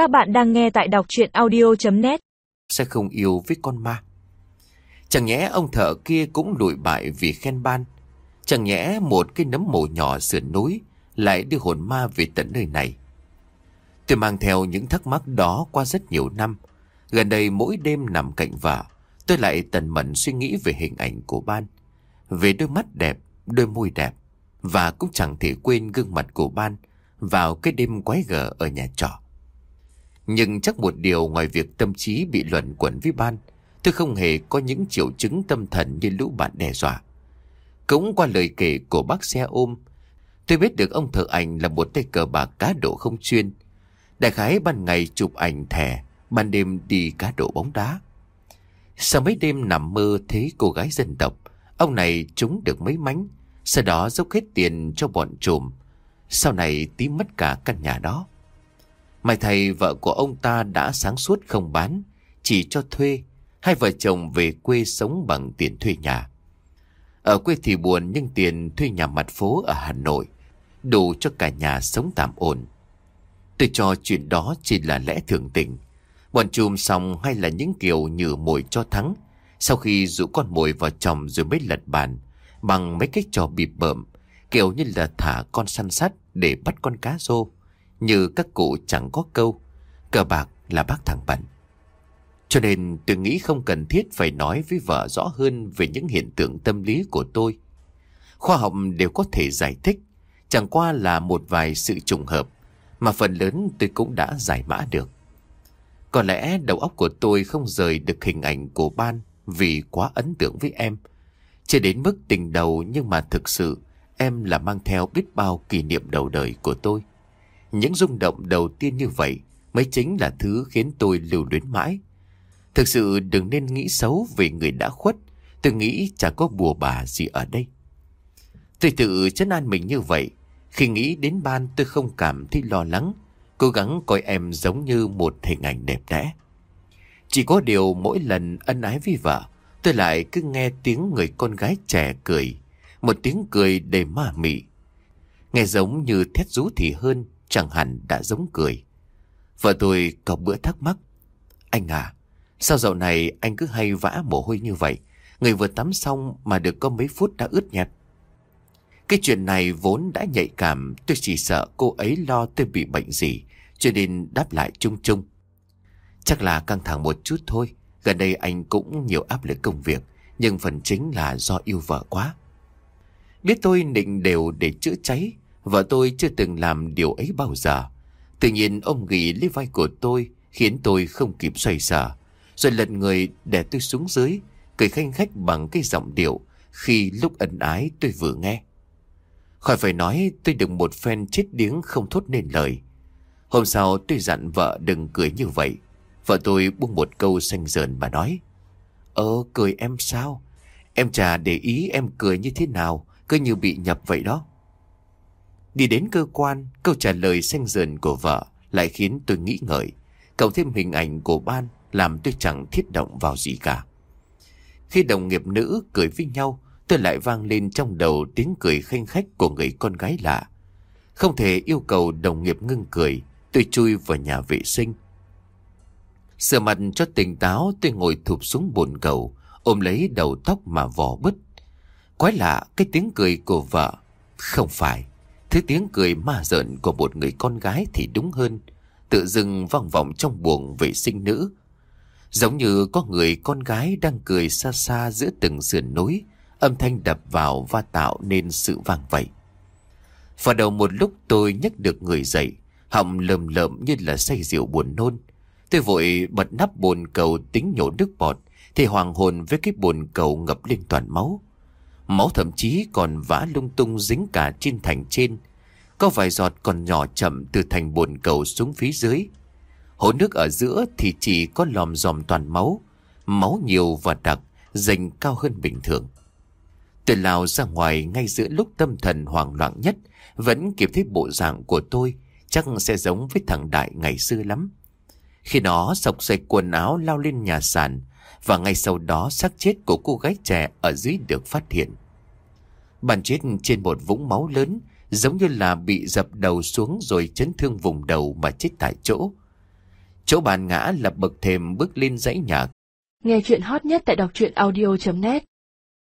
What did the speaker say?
Các bạn đang nghe tại đọc chuyện audio.net Sẽ không yêu với con ma. Chẳng nhẽ ông thợ kia cũng lùi bại vì khen ban. Chẳng nhẽ một cái nấm mồ nhỏ sườn núi Lại đưa hồn ma về tận nơi này. Tôi mang theo những thắc mắc đó qua rất nhiều năm. Gần đây mỗi đêm nằm cạnh vợ Tôi lại tần mẫn suy nghĩ về hình ảnh của ban. Về đôi mắt đẹp, đôi môi đẹp Và cũng chẳng thể quên gương mặt của ban Vào cái đêm quái gở ở nhà trọ. Nhưng chắc một điều ngoài việc tâm trí bị luận quẩn với ban, Tôi không hề có những triệu chứng tâm thần như lũ bạn đe dọa. Cũng qua lời kể của bác xe ôm, Tôi biết được ông thợ ảnh là một tay cờ bạc cá độ không chuyên. Đại khái ban ngày chụp ảnh thẻ, Ban đêm đi cá độ bóng đá. Sau mấy đêm nằm mơ thấy cô gái dân tộc, Ông này trúng được mấy mánh, Sau đó dốc hết tiền cho bọn trùm Sau này tí mất cả căn nhà đó. Mai thầy vợ của ông ta đã sáng suốt không bán, Chỉ cho thuê, Hai vợ chồng về quê sống bằng tiền thuê nhà. Ở quê thì buồn nhưng tiền thuê nhà mặt phố ở Hà Nội Đủ cho cả nhà sống tạm ổn. Tôi cho chuyện đó chỉ là lẽ thường tình. Bọn chùm xong hay là những kiểu nhử mồi cho thắng. Sau khi rủ con mồi vào chồng rồi mới lật bàn Bằng mấy cái trò bịp bợm, Kiểu như là thả con săn sắt để bắt con cá rô. Như các cụ chẳng có câu, Cờ bạc là bác thằng bẩn Cho nên tôi nghĩ không cần thiết phải nói với vợ rõ hơn về những hiện tượng tâm lý của tôi Khoa học đều có thể giải thích, Chẳng qua là một vài sự trùng hợp Mà phần lớn tôi cũng đã giải mã được có lẽ đầu óc của tôi không rời được hình ảnh của ban vì quá ấn tượng với em. Chưa đến mức tình đầu nhưng mà thực sự em là mang theo biết bao kỷ niệm đầu đời của tôi. Những rung động đầu tiên như vậy mới chính là thứ khiến tôi lưu luyến mãi. Thực sự đừng nên nghĩ xấu về người đã khuất. Tôi nghĩ chả có bùa bà gì ở đây. Tôi tự chấn an mình như vậy. Khi nghĩ đến ban tôi không cảm thấy lo lắng, Cố gắng coi em giống như một hình ảnh đẹp đẽ Chỉ có điều mỗi lần ân ái với vợ, Tôi lại cứ nghe tiếng người con gái trẻ cười, Một tiếng cười đầy ma mị Nghe giống như thét rú thì hơn Chẳng hẳn đã giống cười. Vợ tôi có bữa thắc mắc. Anh à Sao dạo này anh cứ hay vã mồ hôi như vậy? Người vừa tắm xong mà được có mấy phút đã ướt nhạt Cái chuyện này vốn đã nhạy cảm, Tôi chỉ sợ cô ấy lo tôi bị bệnh gì, cho nên đáp lại chung chung. Chắc là căng thẳng một chút thôi, Gần đây anh cũng nhiều áp lực công việc, Nhưng phần chính là do yêu vợ quá. Biết tôi định đều để chữa cháy Vợ tôi chưa từng làm điều ấy bao giờ Tự nhiên ông ghi lấy vai của tôi Khiến tôi không kịp xoay sở Rồi lật người để tôi xuống dưới Cười khanh khách bằng cái giọng điệu Khi lúc ân ái tôi vừa nghe Khỏi phải nói tôi đừng một phen chết điếng không thốt nên lời Hôm sau tôi dặn vợ đừng cười như vậy. Vợ tôi buông một câu xanh dờn mà nói. Ờ cười em sao? Em chả để ý em cười như thế nào, cứ như bị nhập vậy đó. Đi đến cơ quan, câu trả lời xanh dần của vợ lại khiến tôi nghĩ ngợi. Cộng thêm hình ảnh của ban làm tôi chẳng thiết động vào gì cả. Khi đồng nghiệp nữ cười với nhau, tôi lại vang lên trong đầu tiếng cười khanh khách của người con gái lạ. Không thể yêu cầu đồng nghiệp ngưng cười, Tôi chui vào nhà vệ sinh. Sửa mặt cho tỉnh táo tôi ngồi thụp xuống bồn cầu, ôm lấy đầu tóc mà vò bứt. Quái lạ cái tiếng cười của vợ. Không phải, thứ tiếng cười ma rợn của một người con gái thì đúng hơn. Tự dưng vòng vòng trong buồng vệ sinh nữ. Giống như có người con gái đang cười xa xa giữa từng sườn núi, âm thanh đập vào và tạo nên sự vang vậy. Và đầu một lúc tôi nhấc được người dậy, Họng lầm lợm như là say rượu buồn nôn Tôi vội bật nắp bồn cầu tính nhổ nước bọt Thì hoàng hồn với cái bồn cầu ngập lên toàn máu Máu thậm chí còn vã lung tung dính cả trên thành trên. Có vài giọt còn nhỏ chậm từ thành bồn cầu xuống phía dưới. Hồ nước ở giữa thì chỉ có lòm dòm toàn máu. Máu nhiều và đặc, Dành cao hơn bình thường. Tôi lao ra ngoài ngay giữa lúc tâm thần hoảng loạn nhất, Vẫn kịp thấy bộ dạng của tôi, chắc sẽ giống với thằng Đại ngày xưa lắm. Khi đó sọc xoay quần áo lao lên nhà sàn, và ngay sau đó xác chết của cô gái trẻ ở dưới được phát hiện. Bàn chết trên một vũng máu lớn, giống như là bị dập đầu xuống rồi chấn thương vùng đầu mà chết tại chỗ. Chỗ bàn ngã là bậc thềm bước lên dãy nhà. Nghe chuyện hot nhất tại đọc truyện audio.net